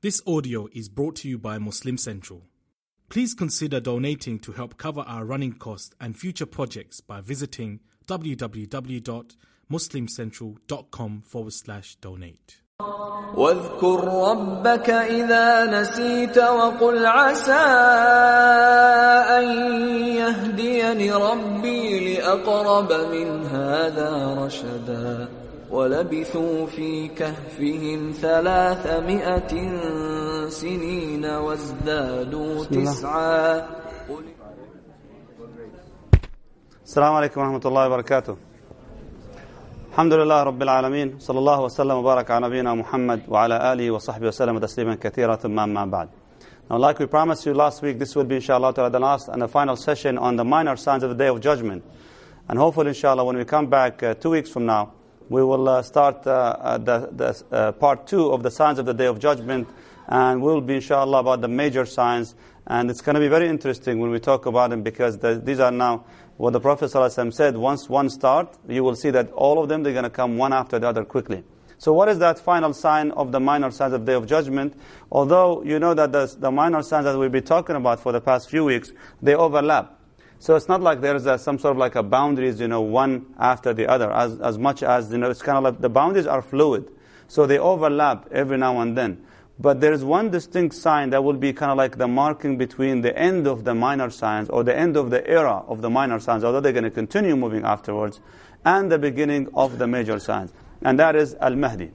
This audio is brought to you by Muslim Central. Please consider donating to help cover our running costs and future projects by visiting www.muslimcentral.com forward slash donate. واذكر ربك إذا نسيت وقل عسى أن يهديني ربي لأقرب من هذا رشدا ولبثوا في كهفهم ثلاثمائة سنين وازدادوا تسعا السلام عليكم ورحمة الله وبركاته الحمد لله رب العالمين صلى الله وسلم وبارك على نبينا محمد وعلى آله وصحبه وسلم تسليما كثيرا ثم أما بعد Now like we promised you last week, this will be inshallah the last and the final session on the minor signs of the Day of Judgment. And hopefully inshallah when we come back uh, two weeks from now, we will uh, start uh, uh, the, the uh, part two of the signs of the Day of Judgment and we'll be inshallah about the major signs and it's going to be very interesting when we talk about them because the, these are now what the Prophet ﷺ said, once one start, you will see that all of them, they're going to come one after the other quickly. So what is that final sign of the minor signs of Day of Judgment? Although you know that the, the minor signs that we've been talking about for the past few weeks, they overlap. So it's not like there's a, some sort of like a boundaries, you know, one after the other, as, as much as, you know, it's kind of like the boundaries are fluid. So they overlap every now and then. But there is one distinct sign that will be kind of like the marking between the end of the minor signs or the end of the era of the minor signs, although they're going to continue moving afterwards, and the beginning of the major signs. And that is Al-Mahdi.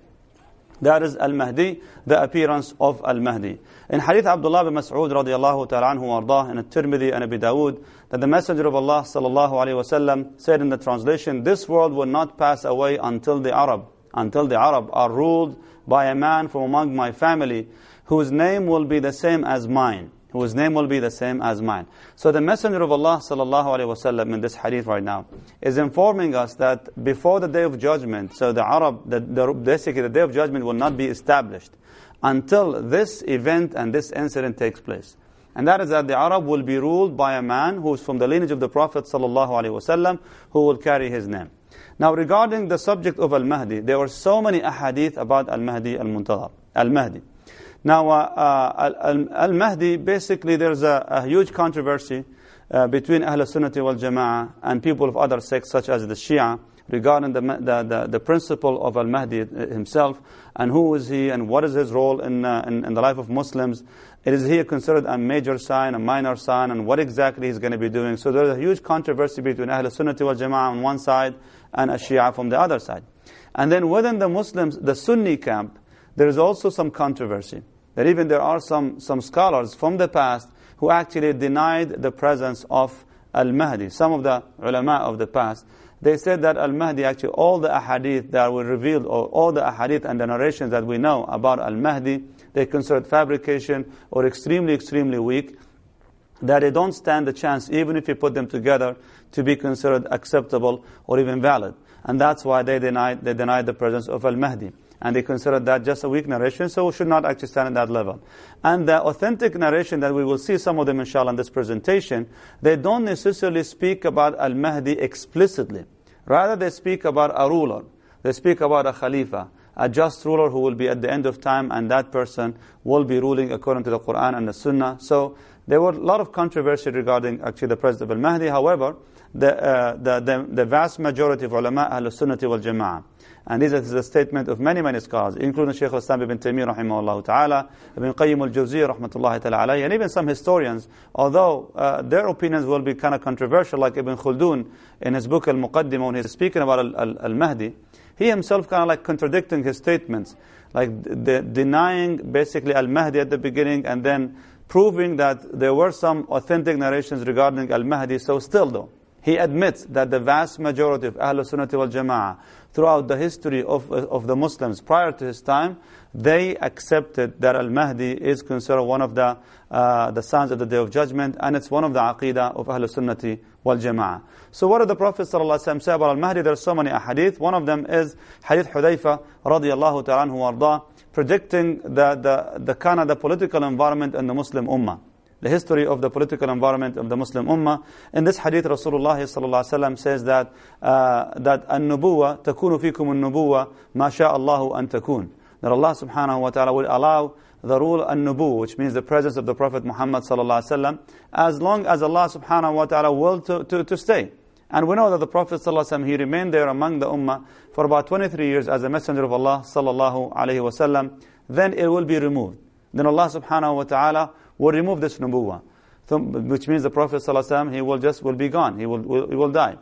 That is Al-Mahdi, the appearance of Al-Mahdi. In Hadith Abdullah bin Mas'ud radiallahu ta'ala anhu ardah, in At-Tirmidhi and Abi Dawood, that the Messenger of Allah sallallahu alayhi wasallam said in the translation, this world will not pass away until the Arab, until the Arab are ruled by a man from among my family whose name will be the same as mine. Whose name will be the same as mine. So the Messenger of Allah sallallahu wasallam in this hadith right now is informing us that before the day of judgment, so the Arab, the, the, basically the day of judgment will not be established until this event and this incident takes place. And that is that the Arab will be ruled by a man who is from the lineage of the Prophet sallallahu wasallam who will carry his name. Now regarding the subject of Al-Mahdi, there were so many ahadith about Al-Mahdi Al-Muntadhar, Al-Mahdi. Now uh, uh, Al-Mahdi, basically there's a, a huge controversy uh, between Ahl Sunnah wal Jama'ah and people of other sects such as the Shia regarding the, the, the, the principle of Al-Mahdi himself and who is he and what is his role in, uh, in, in, the life of Muslims. Is he considered a major sign, a minor sign, and what exactly he's going to be doing? So there's a huge controversy between Ahl Sunnah wal Jama'ah on one side and a Shia from the other side. And then within the Muslims, the Sunni camp, there is also some controversy. That even there are some, some scholars from the past who actually denied the presence of Al-Mahdi. Some of the ulama of the past, they said that Al-Mahdi, actually all the ahadith that were revealed, or all the ahadith and the narrations that we know about Al-Mahdi, they considered fabrication or extremely, extremely weak, that they don't stand a chance, even if you put them together, to be considered acceptable or even valid. And that's why they denied, they denied the presence of Al-Mahdi. And they considered that just a weak narration, so we should not actually stand at that level. And the authentic narration that we will see some of them inshallah in this presentation, they don't necessarily speak about Al-Mahdi explicitly. Rather they speak about a ruler. They speak about a khalifa, a just ruler who will be at the end of time and that person will be ruling according to the Quran and the Sunnah. So there were a lot of controversy regarding actually the presence of Al-Mahdi. However, the, uh, the, the, the, vast majority of ulama, Ahl Sunnah wal Jama'ah. And this is a statement of many, many scholars, including Shaykh al-Islam ibn Taymiyyah rahimahullah ta'ala, Ibn Qayyim al-Jawziyah rahmatullahi ta'ala alayhi, and even some historians, although uh, their opinions will be kind of controversial, like Ibn Khaldun in his book Al-Muqaddimah, when he's speaking about Al-Mahdi, he himself kind of like contradicting his statements, like the, denying basically Al-Mahdi at the beginning and then proving that there were some authentic narrations regarding Al-Mahdi. So still though, he admits that the vast majority of Ahlul Sunnah wal Jama'ah throughout the history of, of the Muslims prior to his time, they accepted that Al-Mahdi is considered one of the, uh, the signs of the Day of Judgment, and it's one of the aqidah of Ahlul Sunnah wal Jama'ah. So what did the Prophet ﷺ say about Al-Mahdi? There are so many ahadith. One of them is Hadith Hudayfa radiallahu ta'ala anhu predicting the, the, the kind of the political environment in the Muslim Ummah the history of the political environment of the Muslim Ummah. In this hadith, Rasulullah sallallahu says that uh, that an-nubuwa takunu fikum an-nubuwa ma sha Allahu an. That Allah subhanahu wa ta'ala will allow the rule an-nubu, which means the presence of the Prophet Muhammad sallallahu alaihi wasallam, as long as Allah subhanahu wa ta'ala will to, to, to stay. And we know that the Prophet ﷺ, he remained there among the Ummah for about 23 years as a messenger of Allah sallallahu alaihi wasallam. Then it will be removed. Then Allah subhanahu wa ta'ala will remove this nubuwah. Which means the Prophet ﷺ, he will just will be gone. He will, will, he will die.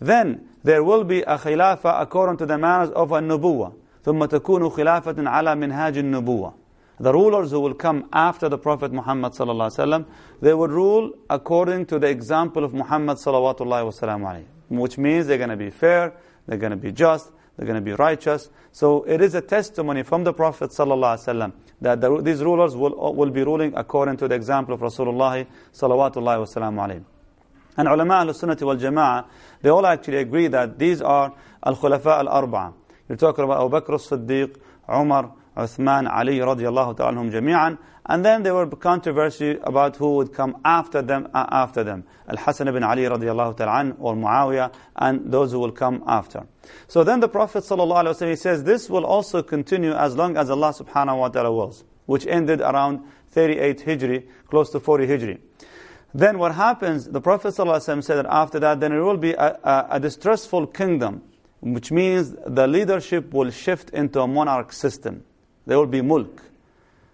Then there will be a khilafah according to the manners of a nubuwah. ثم تكون خلافة على منهاج النبوة the rulers who will come after the Prophet Muhammad sallallahu they will rule according to the example of Muhammad sallallahu which means they're going to be fair, they're going to be just, they're going to be righteous. So it is a testimony from the Prophet sallallahu that the, these rulers will, will be ruling according to the example of Rasulullah sallallahu And ulama al-sunnah wal jama'ah, they all actually agree that these are al-khulafa al-arba'a. You're talking about Abu Bakr as-Siddiq, Umar, Uthman, Ali radiallahu ta'ala jami'an. And then there were controversy about who would come after them, uh, after them. Al-Hasan ibn Ali radiallahu ta'ala or Muawiyah, and those who will come after. So then the Prophet sallallahu alaihi wasallam says, this will also continue as long as Allah subhanahu wa ta'ala wills, which ended around 38 Hijri, close to 40 Hijri. Then what happens, the Prophet ﷺ said that after that, then it will be a, a, a distressful kingdom, which means the leadership will shift into a monarch system. There will be mulk.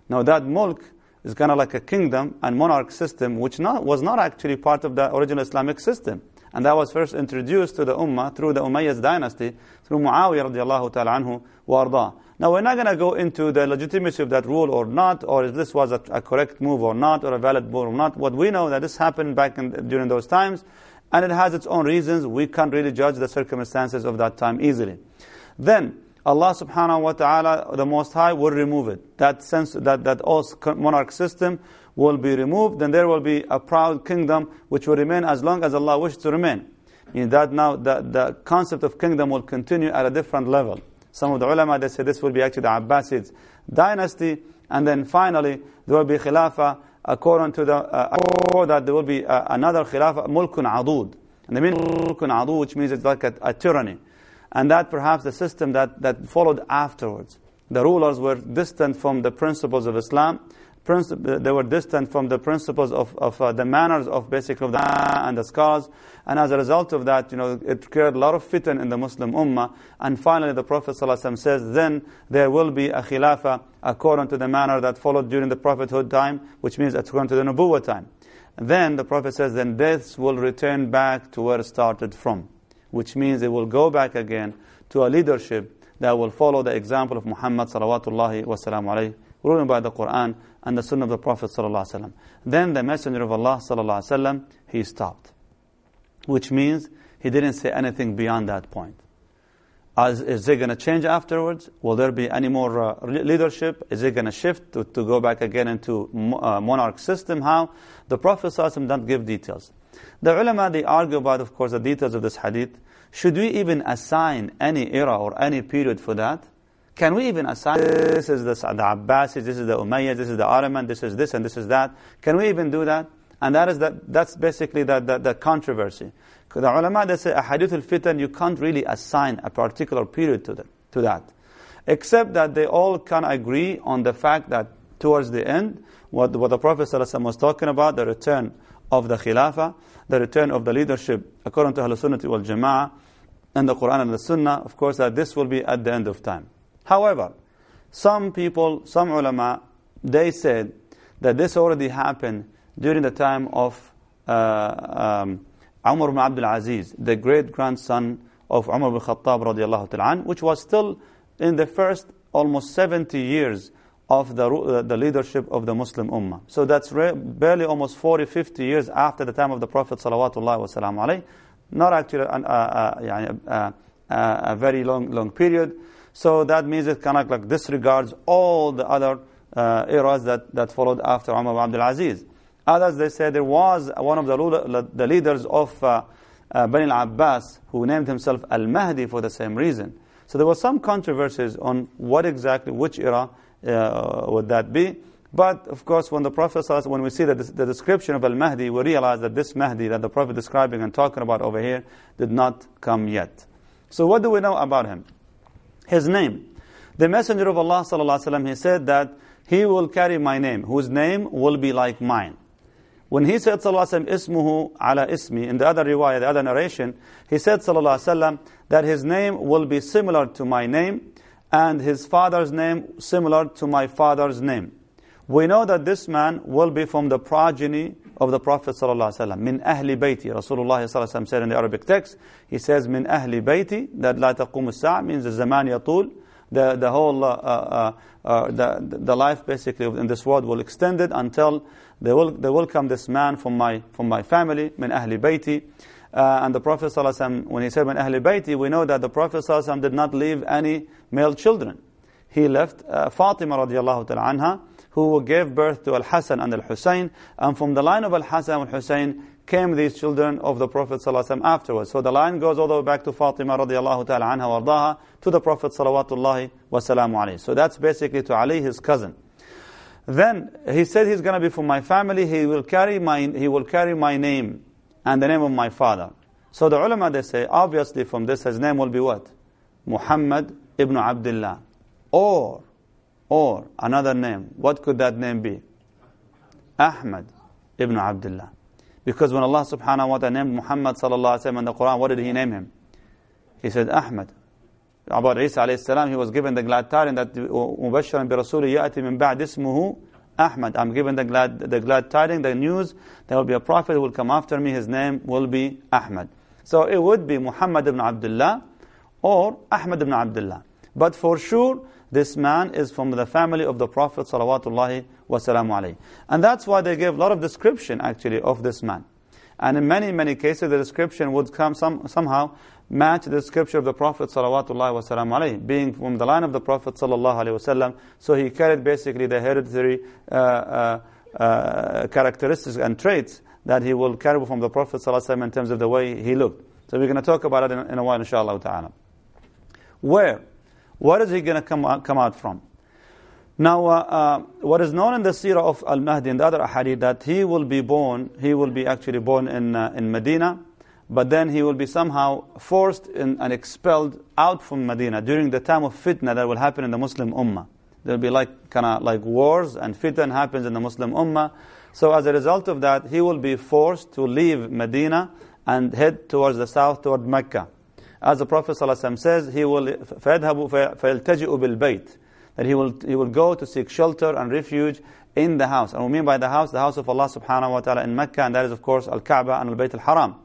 Now that mulk is kind of like a kingdom and monarch system, which not, was not actually part of the original Islamic system. And that was first introduced to the Ummah through the Umayyad dynasty, through Muawiyah radiallahu ta'ala anhu wa Now we're not going to go into the legitimacy of that rule or not, or if this was a, a, correct move or not, or a valid move or not. What we know that this happened back in, during those times, and it has its own reasons. We can't really judge the circumstances of that time easily. Then, Allah subhanahu wa ta'ala, the Most High, will remove it. That sense, that, that monarch system will be removed, then there will be a proud kingdom which will remain as long as Allah wishes to remain. In that now, the, the concept of kingdom will continue at a different level. Some of the ulama, they say this will be actually the Abbasids dynasty, and then finally, there will be khilafah according to the, uh, that there will be uh, another khilafah, mulkun adud. And the mean mulkun adud, which means it's like a, a tyranny and that perhaps the system that, that followed afterwards. The rulers were distant from the principles of Islam. They were distant from the principles of, of uh, the manners of basically the and the scholars. And as a result of that, you know, it created a lot of fitan in the Muslim ummah. And finally, the Prophet ﷺ says, then there will be a khilafah according to the manner that followed during the prophethood time, which means according to the nubuwwah time. And then the Prophet says, then deaths will return back to where it started from which means it will go back again to a leadership that will follow the example of Muhammad salawatullahi wasalam ruling by the Quran and the Sunnah of the Prophet sallallahu Then the Messenger of Allah sallallahu he stopped, which means he didn't say anything beyond that point. As, is it going to change afterwards? Will there be any more uh, leadership? Is it going to shift to, to go back again into uh, monarch system? How? The Prophet doesn't give details. The ulama, they argue about, of course, the details of this hadith. Should we even assign any era or any period for that? Can we even assign, this is the, the Abbasis, this is the Umayyad, this is the Ottoman, this is this and this is that? Can we even do that? And that is that, that's basically the, the, the controversy. The ulama, they say, hadith al-fitan, you can't really assign a particular period to, the, to that. Except that they all can agree on the fact that towards the end, what, what the Prophet ﷺ was talking about, the return of the Khilafah, the return of the leadership according to Ahlul Sunnah wal Jama'ah and the Quran and the Sunnah, of course, that this will be at the end of time. However, some people, some ulama, they said that this already happened during the time of uh, um, Umar ibn Abdul Aziz, the great grandson of Umar ibn Khattab which was still in the first almost 70 years of the, uh, the leadership of the Muslim Ummah. So that's barely almost 40, 50 years after the time of the Prophet sallallahu Not actually an, uh, uh, a very long, long period. So that means it kind of like disregards all the other uh, eras that, that followed after Umar Abdul Aziz. Others, they say there was one of the, the leaders of uh, uh, Bani al-Abbas who named himself Al-Mahdi for the same reason. So there was some controversies on what exactly, which era uh, would that be. But of course, when the Prophet when we see the, the description of Al-Mahdi, we realize that this Mahdi that the Prophet describing and talking about over here did not come yet. So what do we know about him? His name. The Messenger of Allah wasallam he said that he will carry my name, whose name will be like mine. When he said, wasallam, ismuhu ala ismi, in the other riwayah, the other narration, he said, wasallam, that his name will be similar to my name, and his father's name similar to my father's name. We know that this man will be from the progeny of the Prophet ﷺ. Min ahli bayti. Rasulullah ﷺ said in the Arabic text, he says, Min ahli bayti, that la taqum sa' means the zaman yatul, the, the whole, uh, uh, uh, the, the life basically in this world will extend it until they will, there will come this man from my, from my family, min ahli bayti. Uh, and the Prophet ﷺ, when he said min ahli bayti, we know that the Prophet ﷺ did not leave any male children. He left uh, Fatima radiallahu ta'ala anha, who gave birth to Al-Hasan and Al-Husayn. And from the line of Al-Hasan and Al-Husayn came these children of the Prophet ﷺ afterwards. So the line goes all the way back to Fatima radiallahu ta'ala anha wardaha, to the Prophet salawatullahi wasalamu alayhi. So that's basically to Ali, his cousin. Then he said he's going to be from my family, he will carry my, he will carry my name and the name of my father. So the ulama, they say, obviously from this, his name will be what? Muhammad ibn Abdullah. Or, or another name. What could that name be? Ahmad ibn Abdullah. Because when Allah subhanahu wa ta'ala named Muhammad sallallahu alayhi wa sallam in the Quran, what did he name him? He said Ahmad. About Isa alayhi salam, he was given the glad tidings that Mubashir bi Rasuli ya'ati min ba'd ismuhu Ahmad. I'm given the glad, the glad tidings, the news, there will be a prophet who will come after me, his name will be Ahmad. So it would be Muhammad ibn Abdullah or Ahmad ibn Abdullah. But for sure, this man is from the family of the Prophet salawatullahi wasalamu alayhi. And that's why they gave a lot of description actually of this man. And in many, many cases, the description would come some, somehow match the description of the Prophet alayhi, being from the line of the Prophet wasallam. So he carried basically the hereditary uh, uh, uh, characteristics and traits that he will carry from the Prophet sallallahu in terms of the way he looked. So we're going to talk about it in, in a while, inshallah ta'ala. Where? What is he going to come, come out from? Now, uh, uh, what is known in the seerah of Al-Mahdi and the other ahadith, that he will be born, he will be actually born in, uh, in Medina, but then he will be somehow forced in, and expelled out from Medina during the time of fitna that will happen in the Muslim Ummah. There will be like kind of like wars and fitna happens in the Muslim Ummah. So as a result of that, he will be forced to leave Medina and head towards the south, toward Mecca. As the Prophet ﷺ says, he will فَيَذْهَبُ فَيَلْتَجِئُ بِالْبَيْتِ that he will, he will go to seek shelter and refuge in the house. And we mean by the house, the house of Allah subhanahu wa ta'ala in Mecca, and that is of course Al-Kaaba and Al-Bayt Al-Haram.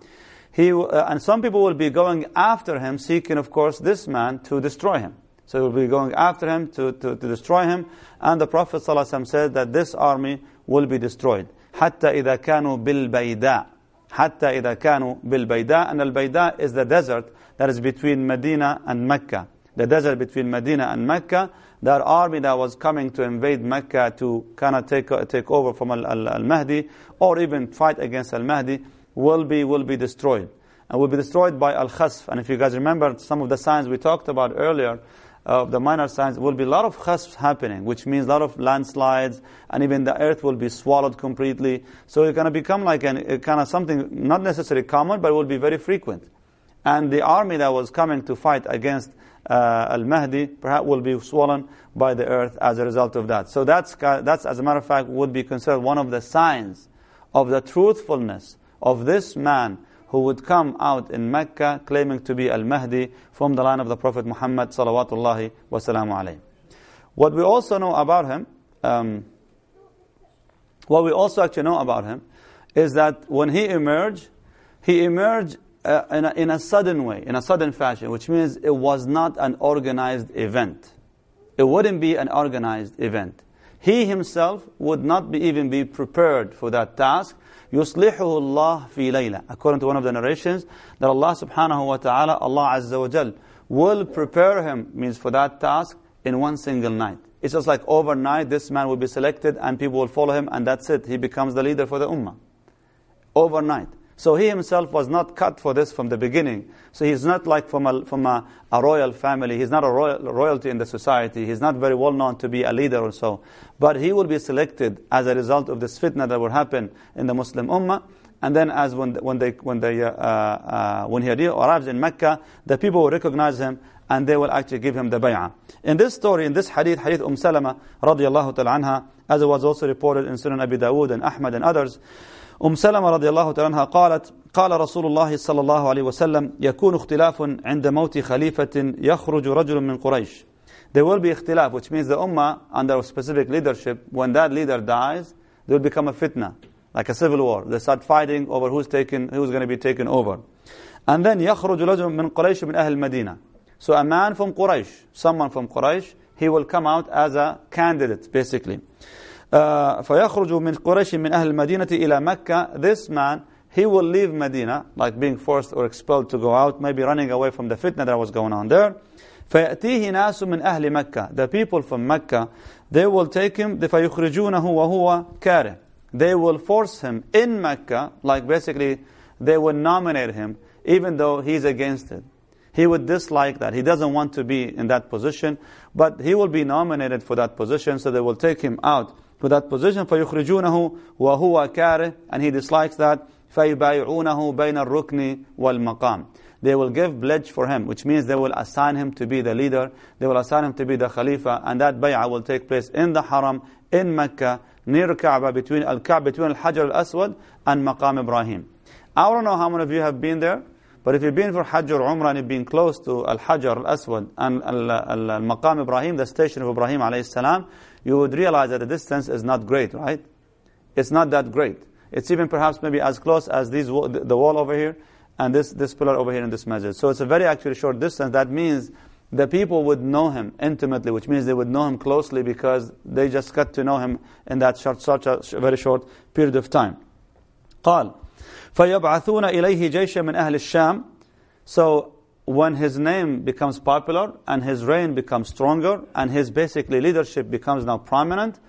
He, uh, and some people will be going after him, seeking of course this man to destroy him. So he will be going after him to, to, to destroy him. And the Prophet ﷺ said that this army will be destroyed. حتى إذا كانوا بالبيداء حتى إذا كانوا بالبيداء and al-Bayda is the desert that is between Medina and Mecca. The desert between Medina and Mecca that army that was coming to invade Mecca to kind of take, take over from Al-Mahdi or even fight against Al-Mahdi will be, will be destroyed. And will be destroyed by Al-Khasf. And if you guys remember some of the signs we talked about earlier, of uh, the minor signs, will be a lot of khasf happening, which means a lot of landslides, and even the earth will be swallowed completely. So it's going to become like an, kind of something not necessarily common, but will be very frequent. And the army that was coming to fight against uh, Al-Mahdi perhaps will be swollen by the earth as a result of that. So that's, that's, as a matter of fact, would be considered one of the signs of the truthfulness of this man who would come out in Mecca claiming to be Al-Mahdi from the line of the Prophet Muhammad salawatullahi wasalamu. What we also know about him, um, what we also actually know about him, is that when he emerged, he emerged uh, in, a, in a sudden way, in a sudden fashion, which means it was not an organized event. It wouldn't be an organized event. He himself would not be, even be prepared for that task. يُصْلِحُهُ اللَّهُ فِي لَيْلَةٍ According to one of the narrations, that Allah subhanahu wa ta'ala, Allah azza wa jal, will prepare him, means for that task, in one single night. It's just like overnight, this man will be selected and people will follow him and that's it. He becomes the leader for the ummah. Overnight. So he himself was not cut for this from the beginning. So he's not like from a, from a, a royal family. He's not a royal, royalty in the society. He's not very well known to be a leader or so. But he will be selected as a result of this fitna that will happen in the Muslim ummah. And then as when, when, they, when, they, uh, uh, when he arrives in Mecca, the people will recognize him and they will actually give him the bay'ah. In this story, in this hadith, hadith Umm Salama radiallahu ta'ala anha, as it was also reported in Sunan Abi Dawood and Ahmad and others, أم سلمة رضي الله تعالى عنها قالت قال رسول الله صلى الله عليه وسلم يكون اختلاف عند موت خليفة يخرج رجل من قريش There will be اختلاف which means the ummah under a specific leadership when that leader dies there will become a fitna like a civil war they start fighting over who's taken who's going to be taken over and then يخرج رجل من قريش من أهل المدينة so a man from Quraysh someone from Quraysh he will come out as a candidate basically فيخرج من قريش من أهل المدينة إلى مكة this man he will leave Medina like being forced or expelled to go out maybe running away from the fitna that was going on there فيأتيه ناس من أهل مكة the people from Mecca they will take him فيخرجونه وهو كاره they will force him in Mecca like basically they will nominate him even though he's against it he would dislike that. He doesn't want to be in that position, but he will be nominated for that position, so they will take him out to that position فيخرجونه وهو كاره and he dislikes that فيبايعونه بين الركن والمقام they will give pledge for him which means they will assign him to be the leader they will assign him to be the khalifa and that bay'ah will take place in the haram in Mecca near Kaaba between al-Kaaba between al-Hajar al-Aswad and Maqam Ibrahim I don't know how many of you have been there but if you've been for Hajj or Umrah and you've been close to Al-Hajar Al-Aswad and Al-Maqam Ibrahim, the station of Ibrahim alayhi salam, you would realize that the distance is not great, right? It's not that great. It's even perhaps maybe as close as these, the wall over here and this, this pillar over here in this masjid. So it's a very actually short distance. That means the people would know him intimately, which means they would know him closely because they just got to know him in that short, such a very short period of time. قال فَيَبْعَثُونَ إِلَيْهِ جَيْشًا مِنْ أَهْلِ الشَّامِ So when his name becomes popular and his reign becomes stronger and his basically leadership becomes now prominent,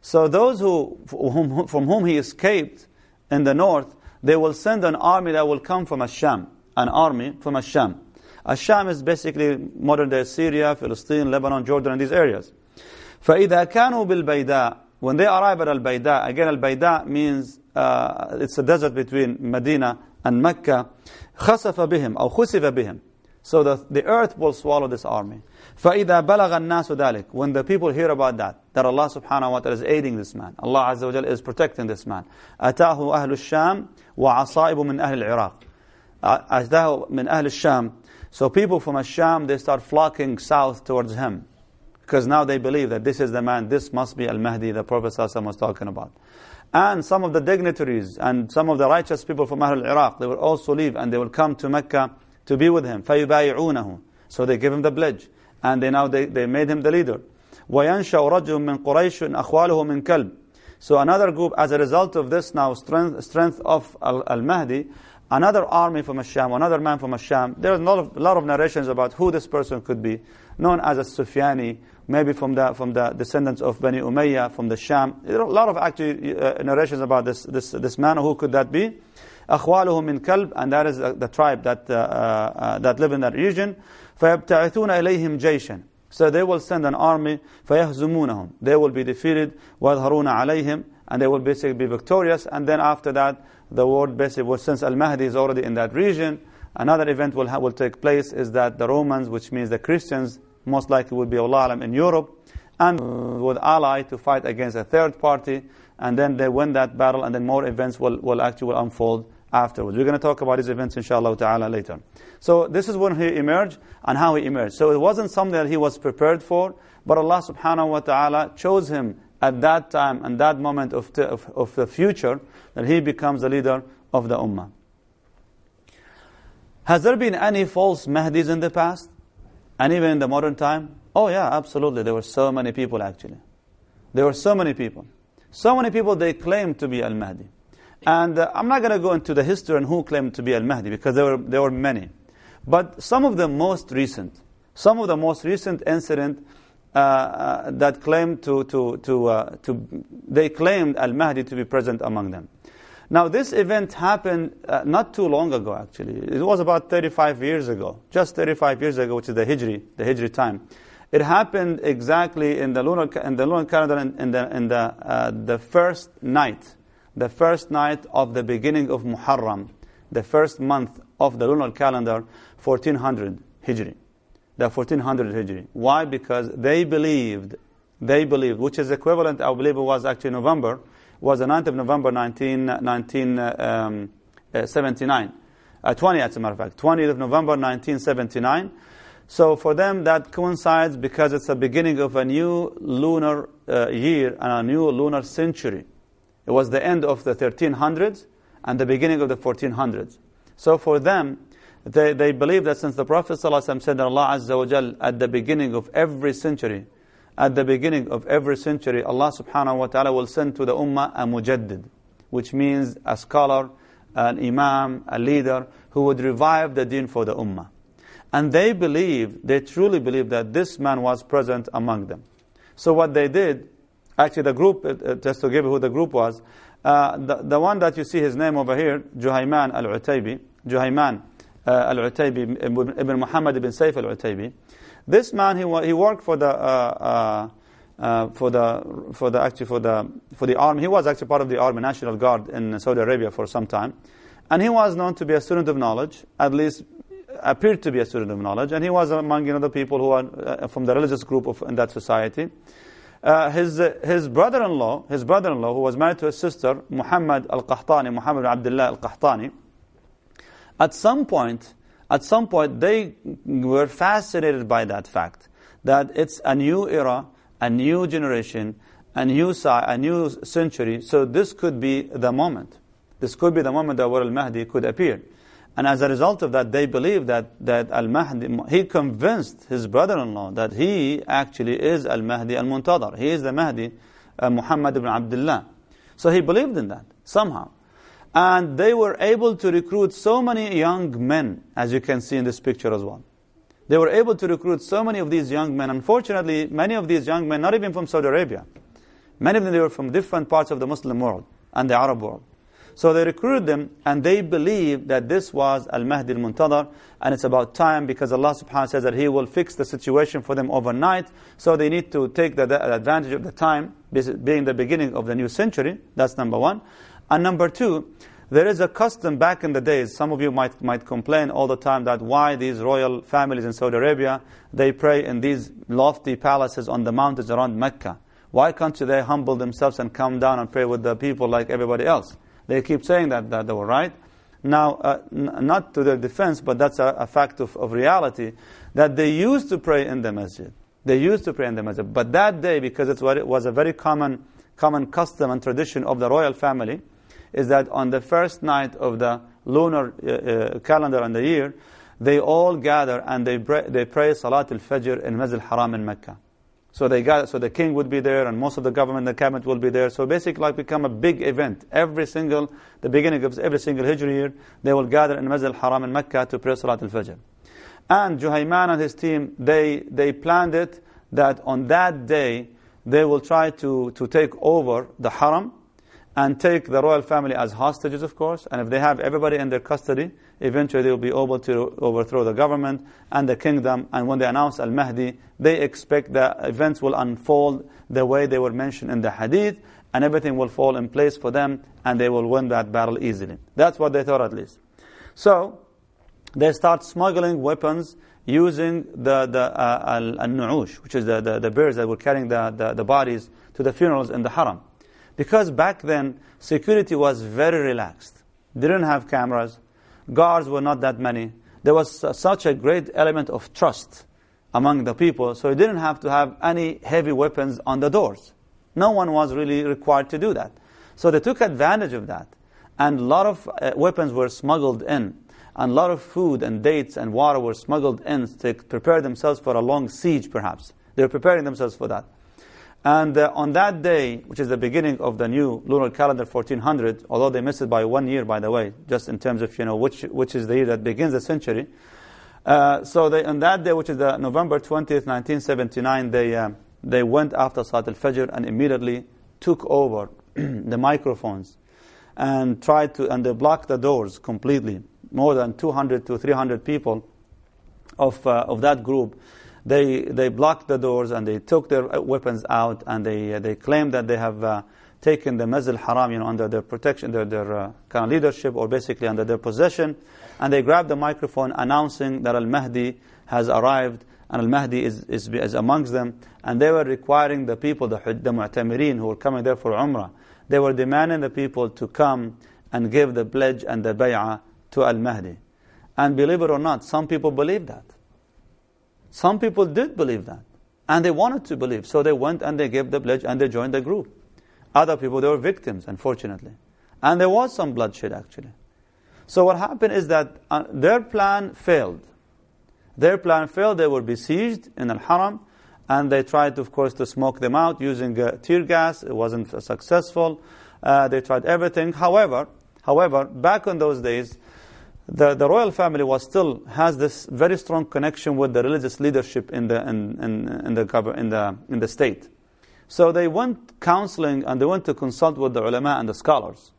so those who from whom he escaped in the north, they will send an army that will come from Asham, an army from Asham. Asham is basically modern day Syria, Palestine, Lebanon, Jordan, and these areas. فَإِذَا كَانُوا بِالْبَيْدَاءِ When they arrive at Al-Bayda, again Al-Bayda means uh, it's a desert between Medina and Mecca, خسف بهم أو خسف بهم. So the, the earth will swallow this army. فَإِذَا بَلَغَ النَّاسُ ذَلك When the people hear about that, that Allah subhanahu wa ta'ala is aiding this man, Allah azza wa jalla is protecting this man. أَتَاهُ أَهْلُ الشَّامِ وَعَصَائِبُ مِنْ أَهْلِ الْعِرَاقِ أَتَاهُ مِنْ أَهْلِ الشَّامِ So people from Asham, they start flocking south towards him. Because now they believe that this is the man, this must be Al-Mahdi, the Prophet was talking about. And some of the dignitaries and some of the righteous people from Ahl al-Iraq, they will also leave and they will come to Mecca to be with him. فَيُبَايِعُونَهُ So they give him the pledge. And they now they, they made him the leader. وَيَنْشَأُ رَجُلٌ مِّن قُرَيْشٍ أَخْوَالُهُ مِنْ كَلْبٍ So another group, as a result of this now strength, strength of Al-Mahdi, another army from Asham, another man from Asham. There are a lot, of, a lot of narrations about who this person could be, known as a Sufyani, maybe from the from the descendants of Bani Umayyah, from the Sham. There are a lot of actually uh, narrations about this this this man. Who could that be? أخواله من كلب, and that is uh, the tribe that uh, uh, that live in that region. فيبتعثون إليهم جيشا. So they will send an army. فيهزمونهم. They will be defeated. ويظهرون عليهم, and they will basically be victorious. And then after that, the word basically, since Al-Mahdi is already in that region, another event will, will take place is that the Romans, which means the Christians, most likely would be Allah Alam in Europe, and would ally to fight against a third party, and then they win that battle, and then more events will, will actually will unfold afterwards. We're going to talk about these events inshallah ta'ala later. So this is when he emerged and how he emerged. So it wasn't something that he was prepared for, but Allah subhanahu wa ta'ala chose him at that time and that moment of, of, of the future that he becomes the leader of the ummah. Has there been any false Mahdis in the past? And even in the modern time? Oh yeah, absolutely. There were so many people actually. There were so many people. So many people, they claimed to be Al-Mahdi. And uh, I'm not going to go into the history and who claimed to be Al-Mahdi because there were, there were many. But some of the most recent, some of the most recent incident uh, uh, that claimed to, to, to, uh, to, they claimed Al-Mahdi to be present among them. Now, this event happened uh, not too long ago, actually. It was about 35 years ago, just 35 years ago, which is the Hijri, the Hijri time. It happened exactly in the lunar, in the lunar calendar in, in the, in the, uh, the first night, the first night of the beginning of Muharram, the first month of the lunar calendar, 1400 Hijri. the 1400 Hijri. Why? Because they believed, they believed, which is equivalent, I believe it was actually November, was the 9th of November 1979. Um, uh, uh, 20, as a matter of fact. 20th of November 1979. So for them, that coincides because it's the beginning of a new lunar uh, year and a new lunar century. It was the end of the 1300s and the beginning of the 1400s. So for them, they, they believe that since the Prophet ﷺ said that Allah Azza wa Jal at the beginning of every century, at the beginning of every century, Allah subhanahu wa ta'ala will send to the ummah a mujaddid, which means a scholar, an imam, a leader, who would revive the deen for the ummah. And they believe, they truly believe that this man was present among them. So what they did, actually the group, uh, uh just to give who the group was, uh, the, the one that you see his name over here, Juhayman al-Utaybi, Juhayman uh, al-Utaybi, Ibn Muhammad ibn Saif al-Utaybi. This man, he, he worked for the, uh, uh, for the, for the, actually for the, for the army. He was actually part of the army, National Guard in Saudi Arabia for some time. And he was known to be a student of knowledge, at least appeared to be a student of knowledge. And he was among you know, the people who are uh, from the religious group of, in that society. Uh, his, his brother-in-law, his brother-in-law, who was married to his sister, Muhammad al-Qahtani, Muhammad Abdullah al-Qahtani, at some point, at some point, they were fascinated by that fact that it's a new era, a new generation, a new a new century. So this could be the moment. This could be the moment that where al-Mahdi could appear. And as a result of that, they believe that, that Al-Mahdi, he convinced his brother-in-law that he actually is Al-Mahdi Al-Muntadar. He is the Mahdi, uh, Muhammad ibn Abdullah. So he believed in that, somehow. And they were able to recruit so many young men, as you can see in this picture as well. They were able to recruit so many of these young men. Unfortunately, many of these young men, not even from Saudi Arabia, many of them they were from different parts of the Muslim world and the Arab world. So they recruited them and they believed that this was Al-Mahdi al-Muntadar and it's about time because Allah subhanahu wa ta'ala says that He will fix the situation for them overnight. So they need to take the, the advantage of the time, being the beginning of the new century. That's number one. And number two, there is a custom back in the days, some of you might, might complain all the time that why these royal families in Saudi Arabia, they pray in these lofty palaces on the mountains around Mecca. Why can't they humble themselves and come down and pray with the people like everybody else? They keep saying that, that they were right. Now, uh, not to their defense, but that's a, a fact of, of reality, that they used to pray in the masjid. They used to pray in the masjid. But that day, because it was a very common, common custom and tradition of the royal family, is that on the first night of the lunar uh, uh, calendar and the year, they all gather and they pray, they pray Salat al-Fajr in Masjid al-Haram in Mecca. So they got, so the king would be there, and most of the government, the cabinet will be there. So basically, like become a big event. Every single, the beginning of every single Hijri year, they will gather in Masjid al-Haram in Mecca to pray Salat al-Fajr. And Juhayman and his team, they, they planned it that on that day, they will try to, to take over the Haram, and take the royal family as hostages, of course. And if they have everybody in their custody, eventually they will be able to overthrow the government and the kingdom. And when they announce Al-Mahdi, they expect the events will unfold the way they were mentioned in the hadith, and everything will fall in place for them, and they will win that battle easily. That's what they thought at least. So, they start smuggling weapons using the, the uh, al-nu'ush, which is the, the, the birds that were carrying the, the, the bodies to the funerals in the haram. Because back then, security was very relaxed. They didn't have cameras. Guards were not that many. There was such a great element of trust among the people, so you didn't have to have any heavy weapons on the doors. No one was really required to do that. So they took advantage of that. And a lot of uh, weapons were smuggled in. And a lot of food and dates and water were smuggled in to prepare themselves for a long siege, perhaps. They were preparing themselves for that. And uh, on that day, which is the beginning of the new lunar calendar 1400, although they missed it by one year, by the way, just in terms of, you know, which, which is the year that begins the century. Uh, so they, on that day, which is the November 20th, 1979, they, uh, they went after Salat al-Fajr and immediately took over the microphones and tried to, and they blocked the doors completely. More than 200 to 300 people of, uh, of that group they, they blocked the doors and they took their weapons out and they, they claimed that they have uh, taken the Masjid haram you know, under their protection, their, their uh, kind of leadership or basically under their possession. And they grabbed the microphone announcing that Al-Mahdi has arrived and Al-Mahdi is, is, is amongst them. And they were requiring the people, the, the Mu'tamirin who were coming there for Umrah, they were demanding the people to come and give the pledge and the bay'ah to Al-Mahdi. And believe it or not, some people believe that. Some people did believe that. And they wanted to believe. So they went and they gave the pledge and they joined the group. Other people, they were victims, unfortunately. And there was some bloodshed, actually. So what happened is that uh, their plan failed. Their plan failed. They were besieged in Al-Haram. And they tried, of course, to smoke them out using uh, tear gas. It wasn't successful. Uh, they tried everything. However, however, back in those days, the, the royal family was still has this very strong connection with the religious leadership in the in, in, in the in the in the state. So they went counseling and they went to consult with the ulama and the scholars.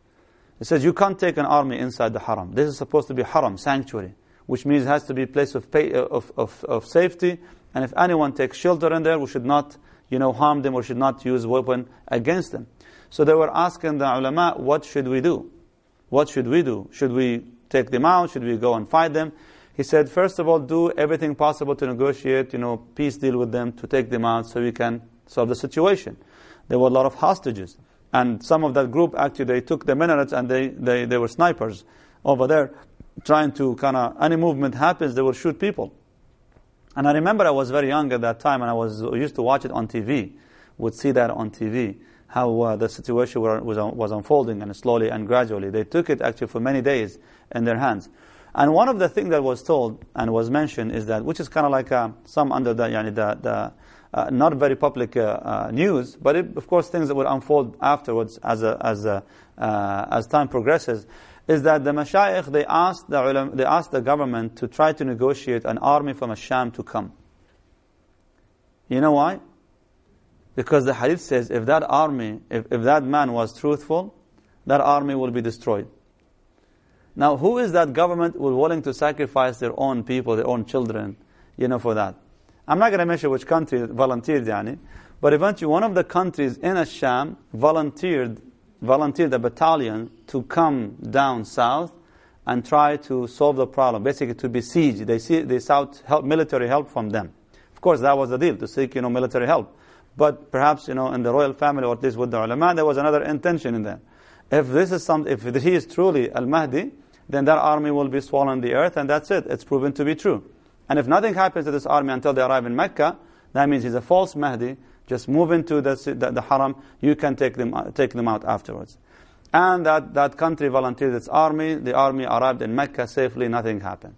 It says you can't take an army inside the haram. This is supposed to be haram, sanctuary, which means it has to be a place of, pay, of, of, of safety. And if anyone takes shelter in there, we should not, you know, harm them or should not use weapon against them. So they were asking the ulama, what should we do? What should we do? Should we take them out? Should we go and fight them? He said, first of all, do everything possible to negotiate, you know, peace deal with them, to take them out so we can solve the situation. There were a lot of hostages. And some of that group, actually, they took the minarets and they, they, they were snipers over there, trying to kind of, any movement happens, they will shoot people. And I remember I was very young at that time and I was used to watch it on TV, would see that on TV how uh, the situation was, was unfolding and slowly and gradually. They took it actually for many days in their hands. And one of the things that was told and was mentioned is that, which is kind of like uh, some under the, yani the, the uh, not very public uh, uh, news, but it, of course things that would unfold afterwards as, a, as, a, uh, as time progresses, is that the mashayikh, they asked the, ulam, they asked the government to try to negotiate an army from Asham to come. You know why? Because the hadith says if that army, if, if that man was truthful, that army will be destroyed. Now, who is that government is willing to sacrifice their own people, their own children, you know, for that? I'm not going to mention which country volunteered, yani, but eventually one of the countries in Asham volunteered, volunteered a battalion to come down south and try to solve the problem, basically to besiege. They, see, they sought help, military help from them. Of course, that was the deal, to seek, you know, military help. But perhaps, you know, in the royal family, or at least with the ulama, there was another intention in that. If this is some, if he is truly al-Mahdi, then that army will be swallowing the earth, and that's it. It's proven to be true. And if nothing happens to this army until they arrive in Mecca, that means he's a false Mahdi. Just move into the, the, the haram, you can take them, take them out afterwards. And that, that country volunteered its army. The army arrived in Mecca safely, nothing happened.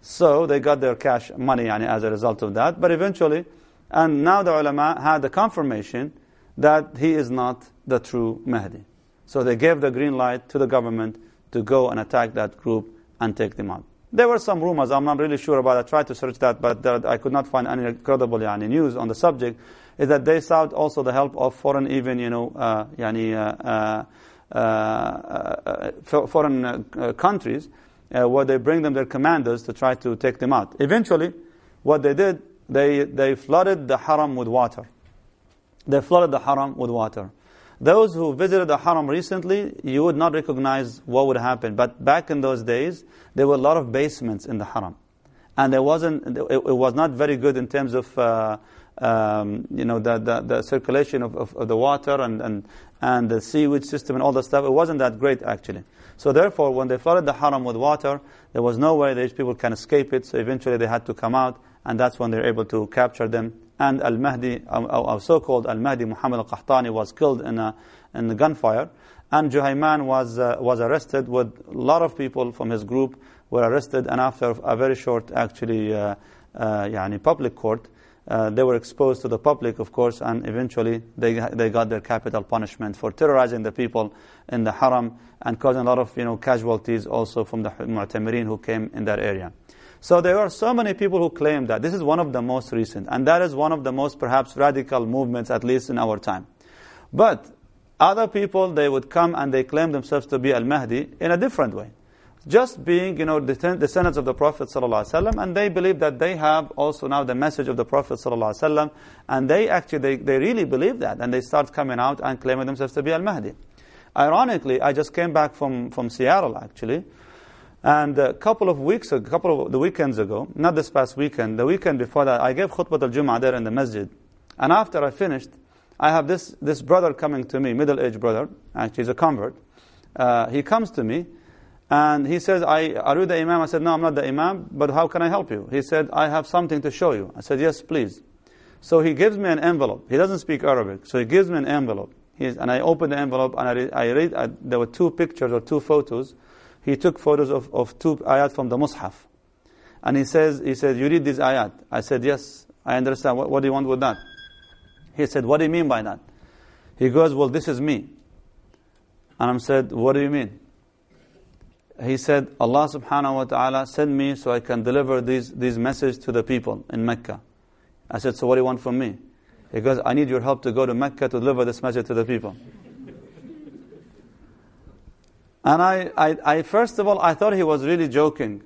So they got their cash money yani, as a result of that. But eventually, and now the ulama had the confirmation that he is not the true Mahdi. So they gave the green light to the government to go and attack that group and take them out. There were some rumors, I'm not really sure about it. I tried to search that, but I could not find any credible yani, news on the subject. Is that they sought also the help of foreign, even, you know, uh, yani, uh, uh, uh foreign uh, countries, uh, where they bring them their commanders to try to take them out. Eventually, what they did, they, they flooded the haram with water. They flooded the haram with water. Those who visited the haram recently, you would not recognize what would happen. But back in those days, there were a lot of basements in the haram. And there wasn't, it, it was not very good in terms of, uh, um, you know, the, the, the circulation of, of, of, the water and, and, and the sewage system and all that stuff. It wasn't that great, actually. So therefore, when they flooded the haram with water, there was no way these people can escape it. So eventually they had to come out and that's when they're able to capture them. And Al-Mahdi, our so-called Al-Mahdi Muhammad al-Qahtani was killed in, a, in the gunfire. And Juhayman was, uh, was arrested with a lot of people from his group were arrested. And after a very short, actually, uh, uh public court, uh, they were exposed to the public, of course, and eventually they, they got their capital punishment for terrorizing the people in the haram and causing a lot of you know, casualties also from the Mu'tamirin who came in that area. So there are so many people who claim that. This is one of the most recent. And that is one of the most perhaps radical movements, at least in our time. But other people, they would come and they claim themselves to be Al-Mahdi in a different way. Just being, you know, the descendants of the Prophet ﷺ, and they believe that they have also now the message of the Prophet ﷺ, and they actually, they, they really believe that, and they start coming out and claiming themselves to be Al-Mahdi. Ironically, I just came back from, from Seattle, actually, And a couple of weeks, ago, a couple of the weekends ago, not this past weekend, the weekend before that, I gave khutbah al-Jum'ah there in the masjid. And after I finished, I have this, this brother coming to me, middle-aged brother, actually he's a convert. Uh, he comes to me and he says, I, are you the imam? I said, no, I'm not the imam, but how can I help you? He said, I have something to show you. I said, yes, please. So he gives me an envelope. He doesn't speak Arabic, so he gives me an envelope. He's, and I open the envelope and I read, I read I, there were two pictures or two photos. He took photos of, of two ayat from the Mus'haf. And he says, he said, you read these ayat? I said, yes, I understand. What, what do you want with that? He said, what do you mean by that? He goes, well, this is me. And I said, what do you mean? He said, Allah subhanahu wa ta'ala sent me so I can deliver these, these messages to the people in Mecca. I said, so what do you want from me? He goes, I need your help to go to Mecca to deliver this message to the people. And I, I, I, first of all, I thought he was really joking.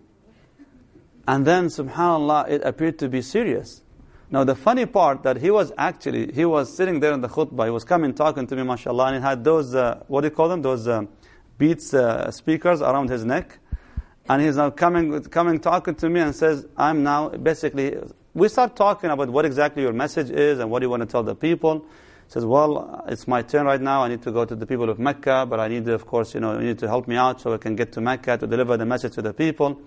And then, subhanAllah, it appeared to be serious. Now, the funny part that he was actually, he was sitting there in the khutbah, he was coming talking to me, mashallah, and he had those, uh, what do you call them? Those uh, beats uh, speakers around his neck. And he's now coming, coming talking to me and says, I'm now basically we start talking about what exactly your message is and what you want to tell the people. Says, well, it's my turn right now. I need to go to the people of Mecca, but I need, to, of course, you know, you need to help me out so I can get to Mecca to deliver the message to the people.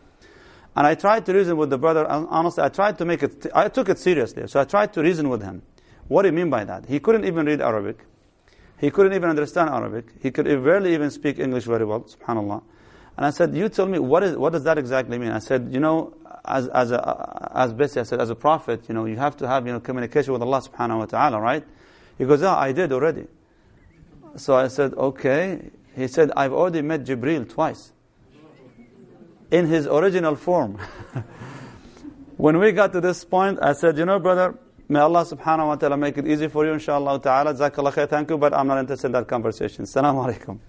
And I tried to reason with the brother. Honestly, I tried to make it, I took it seriously. So I tried to reason with him. What do you mean by that? He couldn't even read Arabic. He couldn't even understand Arabic. He could barely even speak English very well, subhanAllah. And I said, you tell me, what, is, what does that exactly mean? I said, you know, as, as, a, as basically I said, as a prophet, you know, you have to have, you know, communication with Allah subhanahu wa ta'ala, right? He goes, ah, I did already. So I said, okay. He said, I've already met Jibril twice. In his original form. when we got to this point, I said, you know, brother, may Allah subhanahu wa ta'ala make it easy for you, inshallah ta'ala. Jazakallah thank you, but I'm not interested in that conversation. Assalamu alaikum.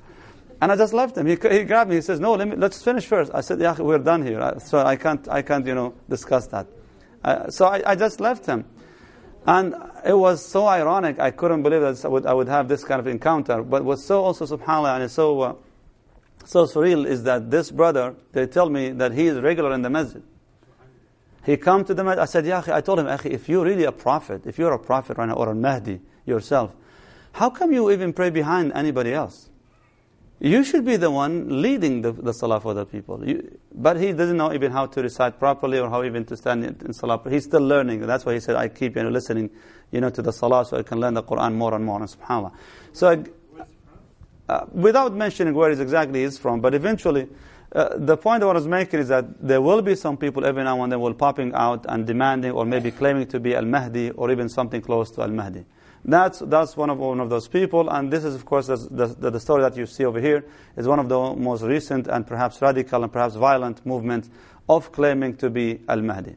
And I just left him. He, he grabbed me. He says, "No, let me, let's finish first. I said, "Yeah, we're done here, so I can't, I can't, you know, discuss that." Uh, so I, I, just left him, and it was so ironic. I couldn't believe that I would, I would have this kind of encounter. But what's so also subhanallah and so uh, so surreal is that this brother, they tell me that he is regular in the masjid. He come to the masjid. I said, "Yeah, I told him, if you're really a prophet, if you're a prophet right now or a Mahdi yourself, how come you even pray behind anybody else?" You should be the one leading the, the salah for the people. You, but he doesn't know even how to recite properly or how even to stand in, in salah. He's still learning. That's why he said, I keep you know, listening you know, to the salah so I can learn the Quran more and more. And subhanAllah. So, uh, without mentioning where exactly is from, but eventually, uh, the point I was making is that there will be some people every now and then will popping out and demanding or maybe claiming to be Al-Mahdi or even something close to Al-Mahdi. That's, that's one, of, one of those people, and this is, of course, the, the, the story that you see over here is one of the most recent and perhaps radical and perhaps violent movements of claiming to be Al-Mahdi.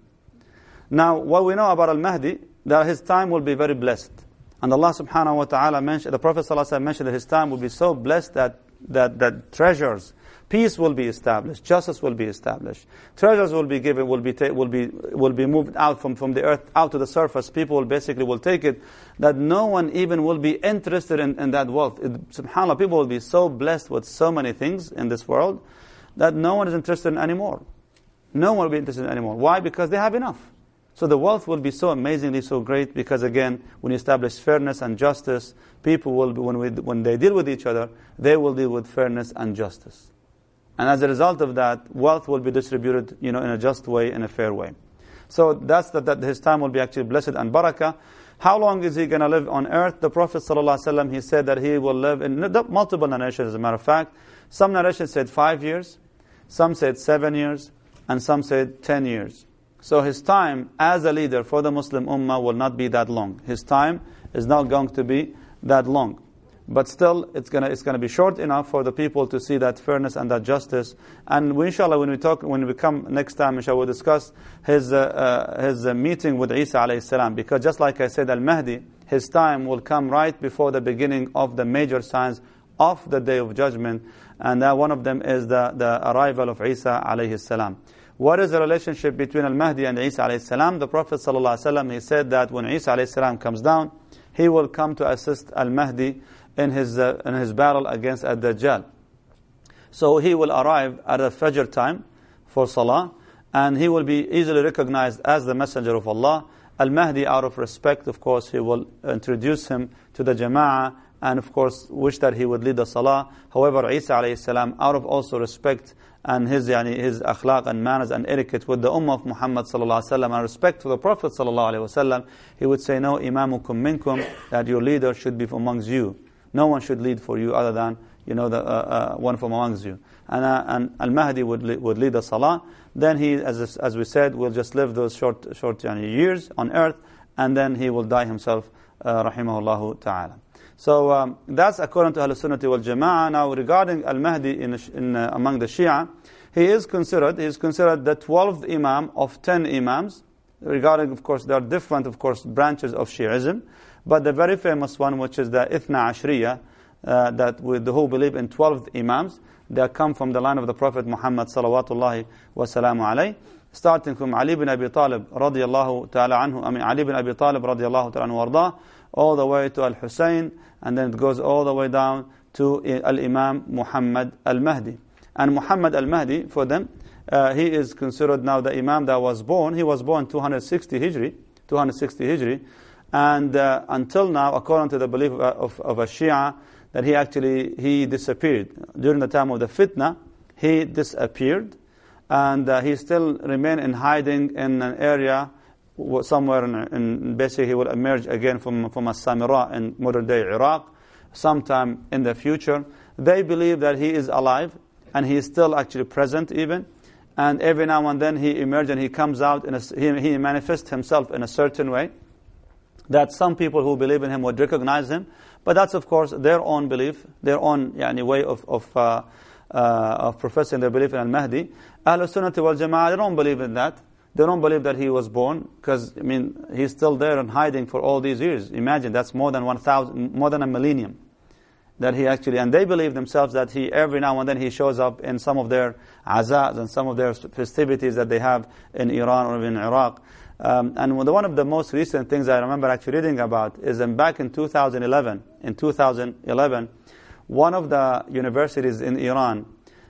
Now, what we know about Al-Mahdi, that his time will be very blessed. And Allah subhanahu wa ta'ala mentioned, the Prophet mentioned that his time will be so blessed that, that, that treasures Peace will be established. Justice will be established. Treasures will be given, will be, will be, will be moved out from, from the earth, out to the surface. People will basically will take it, that no one even will be interested in, in that wealth. It, SubhanAllah, people will be so blessed with so many things in this world, that no one is interested in anymore. No one will be interested in anymore. Why? Because they have enough. So the wealth will be so amazingly so great because again, when you establish fairness and justice, people will be, when, we, when they deal with each other, they will deal with fairness and justice. And as a result of that, wealth will be distributed, you know, in a just way, in a fair way. So that's that, that his time will be actually blessed and barakah. How long is he going to live on earth? The Prophet ﷺ, he said that he will live in multiple narrations, as a matter of fact. Some narrations said five years, some said seven years, and some said ten years. So his time as a leader for the Muslim Ummah will not be that long. His time is not going to be that long. But still, it's gonna it's gonna be short enough for the people to see that fairness and that justice. And we, inshallah, when we talk, when we come next time, inshallah, we'll discuss his uh, uh, his uh, meeting with Isa alayhi salam. Because just like I said, Al Mahdi, his time will come right before the beginning of the major signs of the Day of Judgment, and uh, one of them is the the arrival of Isa alayhi salam. What is the relationship between Al Mahdi and Isa alayhi salam? The Prophet sallallahu alaihi wasallam he said that when Isa alayhi salam comes down, he will come to assist Al Mahdi in his, uh, in his battle against Ad-Dajjal. So he will arrive at the Fajr time, for Salah, and he will be easily recognized as the Messenger of Allah. Al-Mahdi, out of respect, of course, he will introduce him to the Jama'ah, and of course, wish that he would lead the Salah. However, Isa alayhi salam, out of also respect and his, yani, his akhlaq and manners and etiquette with the Ummah of Muhammad sallallahu alaihi wasallam and respect for the Prophet sallallahu alaihi wasallam, he would say, no, imamukum minkum, that your leader should be amongst you. No one should lead for you other than, you know, the uh, uh, one from amongst you. And, uh, and Al-Mahdi would, li- would lead the Salah. Then he, as, as we said, will just live those short, short years on earth, and then he will die himself, uh, rahimahullah ta'ala. So um, that's according to Ahl-Sunnah wal Jama'ah. Now regarding Al-Mahdi in, in uh, among the Shia, he is considered, he is considered the 12th Imam of 10 Imams. Regarding, of course, there are different, of course, branches of Shi'ism. But the very famous one, which is the Ithna Ashriya, uh, that with who believe in 12 Imams, they come from the line of the Prophet Muhammad salawatullahi wa salamu alayhi. Starting from Ali bin Abi Talib radiyallahu ta'ala anhu, I mean Ali bin Abi Talib radiyallahu ta'ala anhu all the way to Al-Hussein, and then it goes all the way down to Al-Imam Muhammad Al-Mahdi. And Muhammad Al-Mahdi, for them, uh, he is considered now the Imam that was born. He was born 260 Hijri, 260 Hijri. And uh, until now, according to the belief of, of, of a Shia, that he actually, he disappeared. During the time of the fitna, he disappeared. And uh, he still remained in hiding in an area somewhere in, in, basically he will emerge again from, from As-Samarra in modern day Iraq sometime in the future. They believe that he is alive and he is still actually present even. And every now and then he emerges and he comes out, in a, he, he manifests himself in a certain way that some people who believe in him would recognize him. But that's of course their own belief, their own yani, way of, of, uh, uh, of professing their belief in Al-Mahdi. Ahl Sunnah wal Jama'ah, they don't believe in that. They don't believe that he was born because I mean he's still there and hiding for all these years. Imagine that's more than one thousand, more than a millennium that he actually and they believe themselves that he every now and then he shows up in some of their azaz and some of their festivities that they have in Iran or in Iraq. Um, and one of the most recent things I remember actually reading about is in back in 2011. In 2011, one of the universities in Iran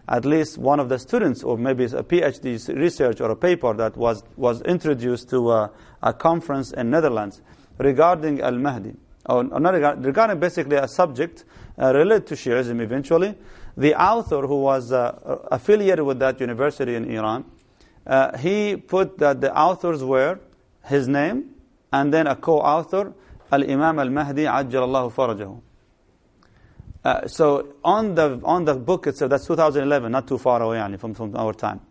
at least one of the students, or maybe a PhD research or a paper that was, was introduced to a, a conference in Netherlands regarding Al-Mahdi, or, or not regarding, regarding, basically a subject uh, related to Shiism eventually. The author who was uh, affiliated with that university in Iran, uh, he put that the authors were his name, and then a co-author, Al-Imam Al-Mahdi, Ajjalallahu Farajahu. Uh, so on the on the book itself, that's 2011, not too far away, yani, from from our time.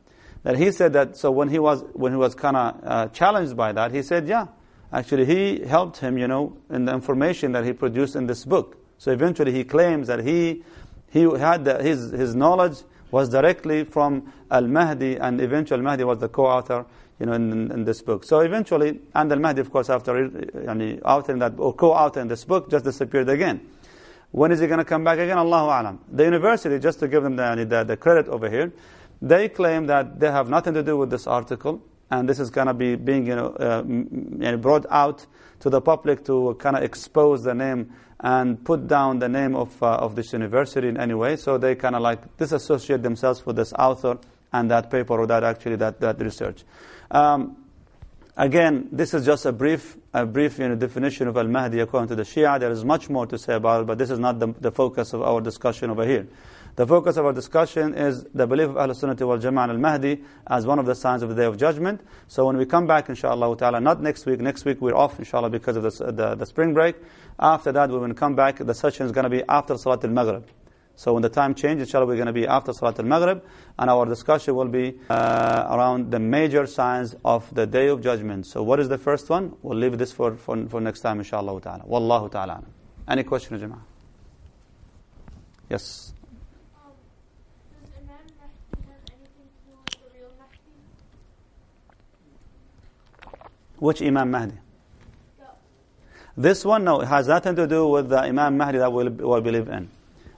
That he said that. So when he was when he was kind of uh, challenged by that, he said, yeah, actually he helped him, you know, in the information that he produced in this book. So eventually he claims that he he had the, his his knowledge was directly from Al Mahdi, and eventually Al Mahdi was the co-author, you know, in, in, this book. So eventually, and Al Mahdi, of course, after yani, authoring that or co-authoring this book, just disappeared again. When is he going to come back again? Allahu Alam. The university, just to give them the, the, the, credit over here, they claim that they have nothing to do with this article, and this is going to be being you know, uh, brought out to the public to kind of expose the name and put down the name of, uh, of this university in any way. So they kind of like disassociate themselves with this author and that paper or that actually that, that research. Um, Again, this is just a brief, a brief you know, definition of Al-Mahdi according to the Shia. There is much more to say about it, but this is not the, the focus of our discussion over here. The focus of our discussion is the belief of Ahl Sunnah wal Jama'ah al-Mahdi as one of the signs of the Day of Judgment. So when we come back, inshallah ta'ala, not next week, next week we're off, inshallah, because of the, the, the spring break. After that, we will come back, the session is going to be after Salat al-Maghrib. So when the time changes, inshallah, we're going to be after Salat al-Maghrib, and our discussion will be uh, around the major signs of the Day of Judgment. So what is the first one? We'll leave this for, for, for next time, inshallah ta'ala. Wallahu ta'ala. Any questions, Jama'ah? Yes. Which Imam Mahdi? This one, no, it has nothing to do with the Imam Mahdi that we, we believe in.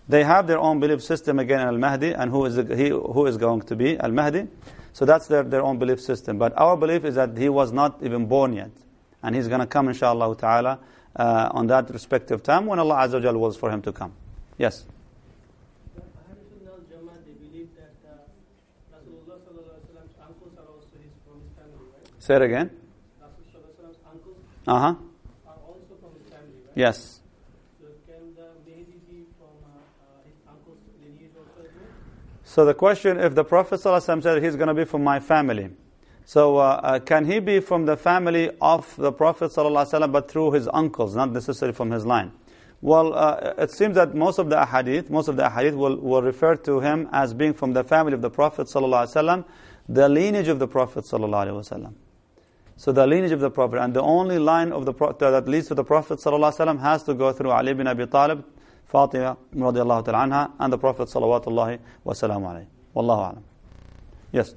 They have their own belief system again in Al-Mahdi, and who is, the, he, who is going to be Al-Mahdi. So that's their, their own belief system. But our belief is that he was not even born yet. And he's going to come, inshallah ta'ala, uh, on that respective time when Allah Azza wa wills for him to come. Yes? Say it again. Uh huh. are also from his family, right? Yes. So can the Mahdi be from uh, uh, his uncle's lineage also as well? So the question, if the Prophet ﷺ said he's going to be from my family, so uh, uh, can he be from the family of the Prophet ﷺ but through his uncles, not necessarily from his line? Well, uh, it seems that most of the ahadith, most of the ahadith will, will refer to him as being from the family of the Prophet ﷺ, the lineage of the Prophet ﷺ. So the lineage of the Prophet, and the only line of the Pro- that leads to the Prophet ﷺ has to go through Ali bin Abi Talib, Fatima radiallahu ta'ala anha, and the Prophet salawatullahi wa salamu alayhi. Wallahu alam. Yes.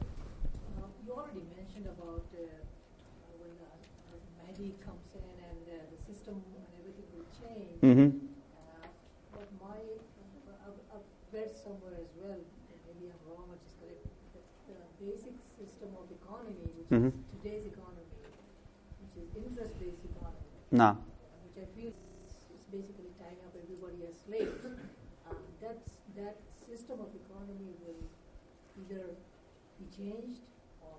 You already mentioned about uh, when the uh, Mahdi comes in and uh, the system and everything will change. Mm-hmm. Uh, But my, uh, I've I've read somewhere as well, maybe I'm wrong or just correct, the basic system of economy, which Mhm. is today's economy, which is interest-based Nah. which I feel is basically tying up everybody as slaves. Um, That's, that system of economy will either be changed or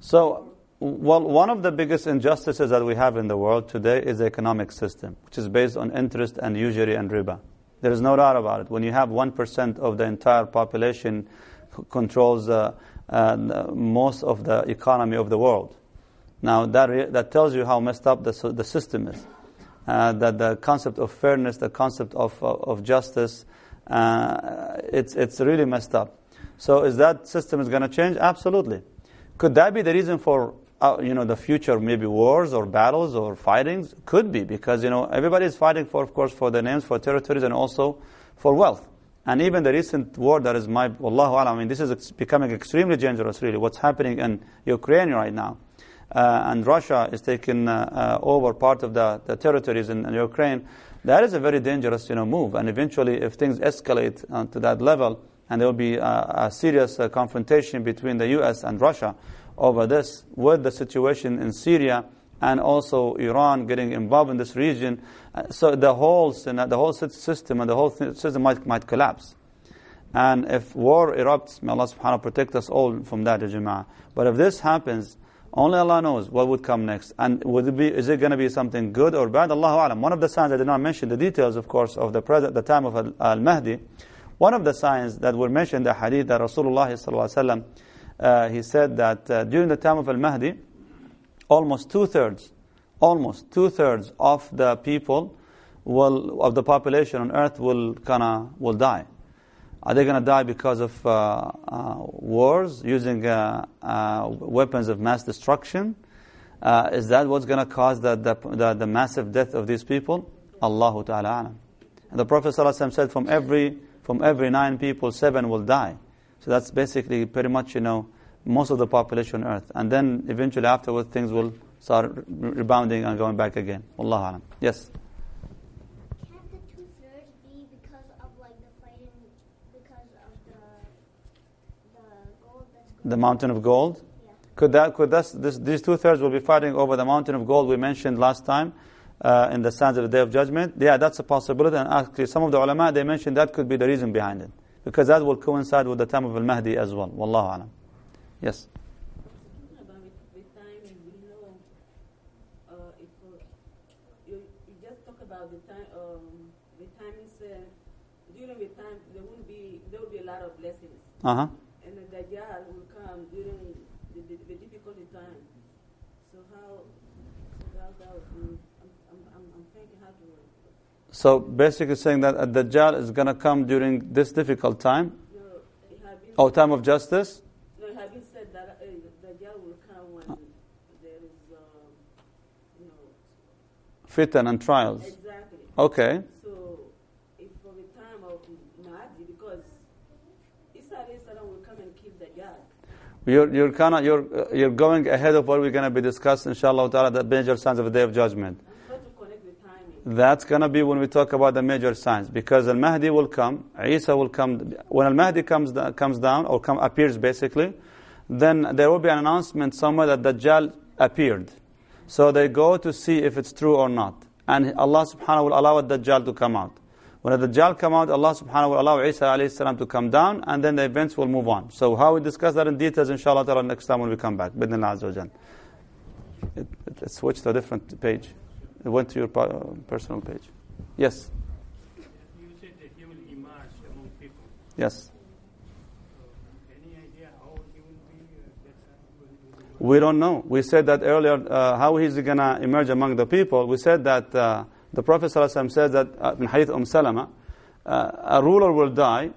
So, well, one of the biggest injustices that we have in the world today is the economic system, which is based on interest and usury and riba. There is no doubt about it. When you have 1% of the entire population controls uh, uh, most of the economy of the world. Now, that, that tells you how messed up the, the system is. Uh, that the concept of fairness, the concept of, of, of justice, uh, it's, it's really messed up. So is that system is going to change? Absolutely. Could that be the reason for uh, you know the future maybe wars or battles or fightings? Could be because you know everybody is fighting for, of course, for their names, for territories, and also for wealth. And even the recent war that is my Wallahu alam, I mean this is becoming extremely dangerous. Really, what's happening in Ukraine right now, uh, and Russia is taking uh, uh, over part of the, the territories in, in Ukraine. That is a very dangerous you know move. And eventually, if things escalate uh, to that level, and there will be a, a serious uh, confrontation between the U.S. and Russia over this, with the situation in Syria and also Iran getting involved in this region. Uh, so the whole the whole system and the whole system might, might collapse. And if war erupts, may Allah subhanahu wa ta'ala protect us all from that, jama'ah. But if this happens, only Allah knows what would come next. And would it be, is it going to be something good or bad? Allahu alam. One of the signs, I did not mention the details, of course, of the, present, the time of Al- Al-Mahdi. One of the signs that were mentioned in the hadith that Rasulullah sallallahu uh, he said that uh, during the time of Al-Mahdi, almost two-thirds, almost two-thirds of the people will, of the population on earth will kind of, will die. Are they going to die because of uh, uh, wars, using uh, weapons of mass destruction? Is that what's going to cause the, the, the, the massive death of these people? Allahu Ta'ala alam. And the Prophet ﷺ said from every, from every nine people, seven will die. So that's basically pretty much, you know, most of the population on earth. And then eventually afterwards things will start rebounding and going back again. Wallahu alam. Yes? Can't the two thirds be because of like the fighting, because of the the gold that's going The mountain of gold? Yeah. Could that, could this, this, these two thirds will be fighting over the mountain of gold we mentioned last time uh, in the sands of the Day of Judgment? Yeah, that's a possibility. And actually, some of the ulama they mentioned that could be the reason behind it, because that will coincide with the time of Al Mahdi as well. Wallahu alam. Yes. Talking about the, the time, and we know, uh, if uh, you, you just talk about the time, um, the time is uh, during the time there will be there will be a lot of blessings, Uh huh. and the Dajjal will come during the, the, the difficult time. So how, so how that would be, I'm, I'm, I'm, I'm thinking how to. So basically saying that a Dajjal is going to come during this difficult time, been, or time of justice. no, it has been said that uh, Dajjal will come when there is, um, you know, Fitan and trials. exactly. Okay. So, if for the time of Mahdi, because Isa will come and kill the God. You're, you're, kinda, you're, uh, you're going ahead of what we're going to be discussing, inshallah ta'ala, the major signs of the Day of Judgment. I'm trying to connect the timing. That's going to be when we talk about the major signs. Because Al-Mahdi will come, Isa will come. When Al-Mahdi comes, comes down, or come, appears basically, then there will be an announcement somewhere that Dajjal appeared. So they go to see if it's true or not. And Allah subhanahu will allow Dajjal to come out. When the Dajjal come out, Allah subhanahu will allow Isa alayhi salam to come down, and then the events will move on. So how we discuss that in details, inshallah next time when we come back. Bidnillah azza wa jal. It switched to a different page. It went to your personal page. Yes, You said that he will emerge among people. yes. Any idea how he will be uh, that time? Will he be We don't know. We said that earlier, uh, how he's going to emerge among the people. We said that uh, the Prophet ﷺ says that uh, in Hadith Umm Salama, uh, a ruler will die,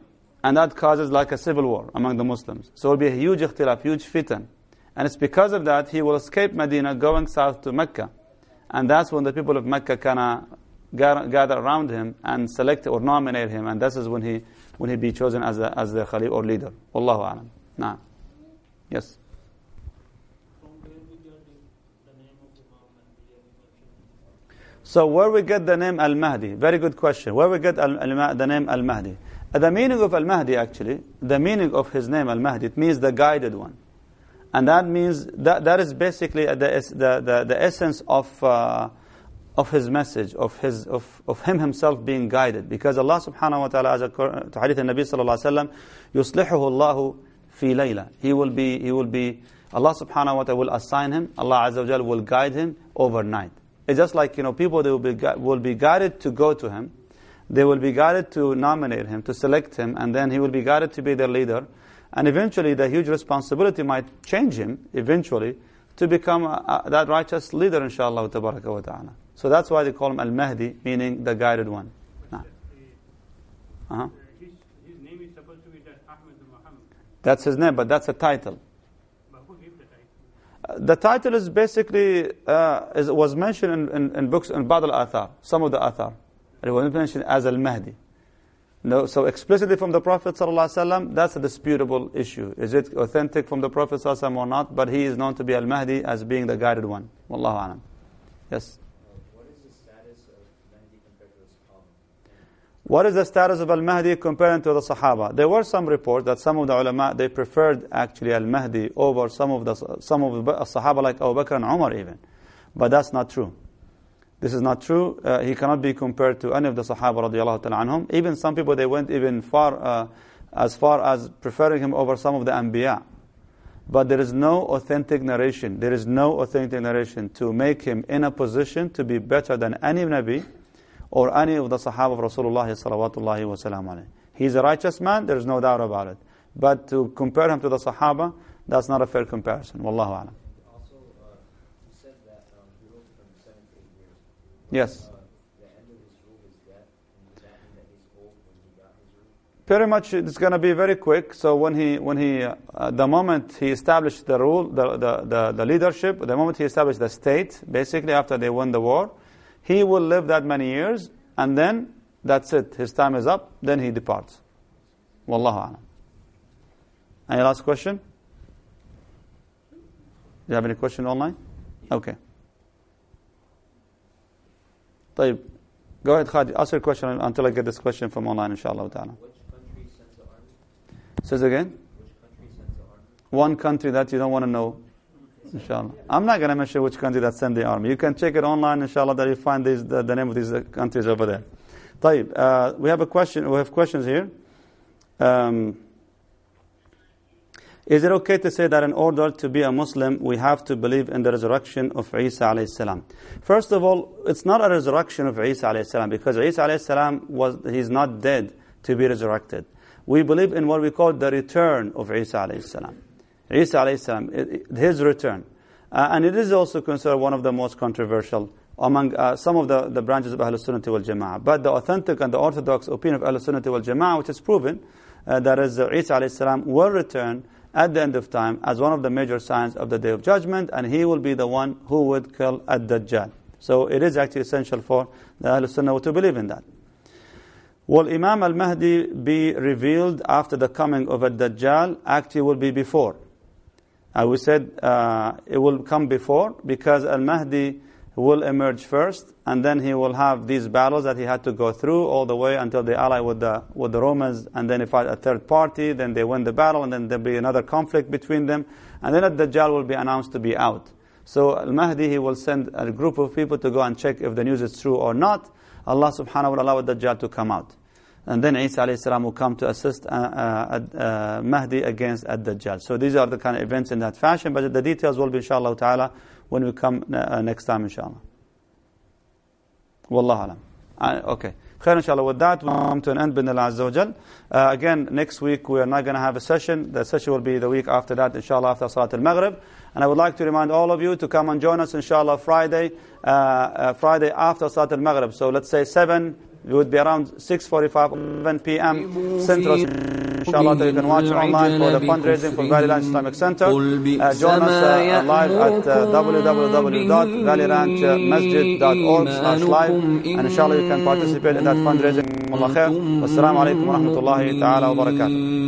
and that causes like a civil war among the Muslims. So it will be a huge ikhtilaf, huge fitan. And it's because of that he will escape Medina going south to Mecca. And that's when the people of Mecca kind of gather around him and select or nominate him. And this is when he when he be chosen as, a, as the Khalif or leader. Wallahu alam. Nah. Yes. The, the the? So where we get the name Al-Mahdi? Very good question. Where we get the name Al-Mahdi? The meaning of Al-Mahdi actually, the meaning of his name Al-Mahdi, it means the guided one. And that means, that, that is basically the, es- the, the, the essence of, uh, of his message, of, his, of, of him himself being guided. Because Allah subhanahu wa ta'ala, as according to hadith al-Nabi sallallahu alayhi wa sallam, يُصْلِحُهُ اللَّهُ فِي لَيْلَةٍ He will be, he will be, Allah subhanahu wa ta'ala will assign him, Allah azza wa jalla will guide him overnight. It's just like, you know, people, they will be, gui- will be guided to go to him. They will be guided to nominate him, to select him, and then he will be guided to be their leader. And eventually, the huge responsibility might change him, eventually, to become uh, uh, that righteous leader, inshallah, tabaraka wa ta'ala. So that's why they call him Al-Mahdi, meaning the guided one. Nah. Uh-huh. Uh, his, his name is supposed to be that Ahmed Muhammad. That's his name, but that's a title. But who gave the title? Uh, The title is basically, uh, is, was mentioned in, in, in books, in Ba'd al-Athar, some of the Athar. It was mentioned as Al-Mahdi. No, so explicitly from the Prophet ﷺ, that's a disputable issue. Is it authentic from the Prophet ﷺ or not? But he is known to be Al-Mahdi as being the guided one. Wallahu alam. Yes. What is the status of Mahdi compared to the Sahaba? What is the status of Al-Mahdi compared to the Sahaba? There were some reports that some of the ulama, they preferred actually Al-Mahdi over some of the, some of the Sahaba like Abu Bakr and Umar even. But that's not true. This is not true. Uh, he cannot be compared to any of the Sahaba radiallahu ta'ala anhum. Even some people, they went even far, uh, as far as preferring him over some of the Anbiya. But there is no authentic narration. There is no authentic narration to make him in a position to be better than any Nabi or any of the Sahaba of Rasulullah salawatullahi wa salam alayhi. He's a righteous man, there is no doubt about it. But to compare him to the Sahaba, that's not a fair comparison. Wallahu alam. Also, uh, you said that um, he ruled from seven to eight years. Yes. Uh, the end of his rule is death, and does that mean that he's old when he got his rule? Pretty much, it's going to be very quick. So when he, when he, uh, the moment he established the rule, the, the, the, the leadership, the moment he established the state, basically after they won the war, he will live that many years, and then that's it. His time is up. Then he departs. Wallahu alam. Any last question? Do you have any question online? Okay. طيب. Go ahead, Khadi. Ask your question until I get this question from online, inshallah ta'ala. Which country sends the army? Says again? Which country sends the army? One country that you don't want to know, inshallah. I'm not going to mention which country that sent the army. You can check it online, inshallah, that you find these, the, the name of these uh, countries over there. طيب. Uh, we have a question. We have questions here. Um, is it okay to say that in order to be a Muslim, we have to believe in the resurrection of Isa alayhi? First of all, it's not a resurrection of Isa alayhi salam because Isa alayhi salam was he's not dead to be resurrected. We believe in what we call the return of Isa alayhi. Isa alayhi his return. Uh, and it is also considered one of the most controversial among uh, some of the, the branches of Ahlul Sunnah wal Jama'ah. But the authentic and the orthodox opinion of Ahlul Sunnah wal Jama'ah, which is proven, uh, that is uh, Isa alayhi will return at the end of time as one of the major signs of the Day of Judgment, and he will be the one who would kill Ad-Dajjal. So it is actually essential for the Ahlul Sunnah to believe in that. Will Imam al-Mahdi be revealed after the coming of Ad-Dajjal? Actually, will be before. Uh, we said uh, it will come before because Al-Mahdi will emerge first and then he will have these battles that he had to go through all the way until they ally with the, with the Romans and then he fight a third party, then they win the battle and then there'll be another conflict between them and then Ad-Dajjal will be announced to be out. So Al-Mahdi, he will send a group of people to go and check if the news is true or not. Allah subhanahu wa ta'ala will allow Dajjal to come out. And then Isa alayhi salam will come to assist uh, uh, uh, Mahdi against Ad-Dajjal. So these are the kind of events in that fashion, but the details will be inshallah ta'ala when we come uh, next time, inshallah. Wallahu alam. Uh, okay. Khair, inshallah. With that, we come to an end, bin Allah Azza. Uh, again, next week we are not going to have a session. The session will be the week after that, inshallah, after Salat al-Maghrib. And I would like to remind all of you to come and join us, inshallah, Friday, uh, uh, Friday after Salat al-Maghrib. So let's say 7, it would be around 6.45, 11 p.m. Central. Inshallah, that you can watch online for the fundraising for Valley Ranch Islamic Center. Uh, join us uh, live at uh, www.valleyranchmasjid.org slash live. And inshallah, you can participate in that fundraising. Allah khair. Wassalamu alaikum wa rahmatullahi ta'ala wa barakatuh.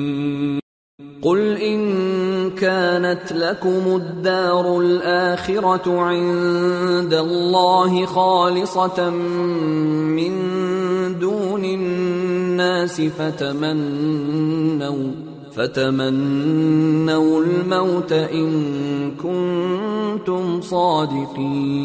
قل إن كانت لكم الدار الآخرة عند الله خالصة من دون الناس فتمنوا فتمنوا الموت إن كنتم صادقين.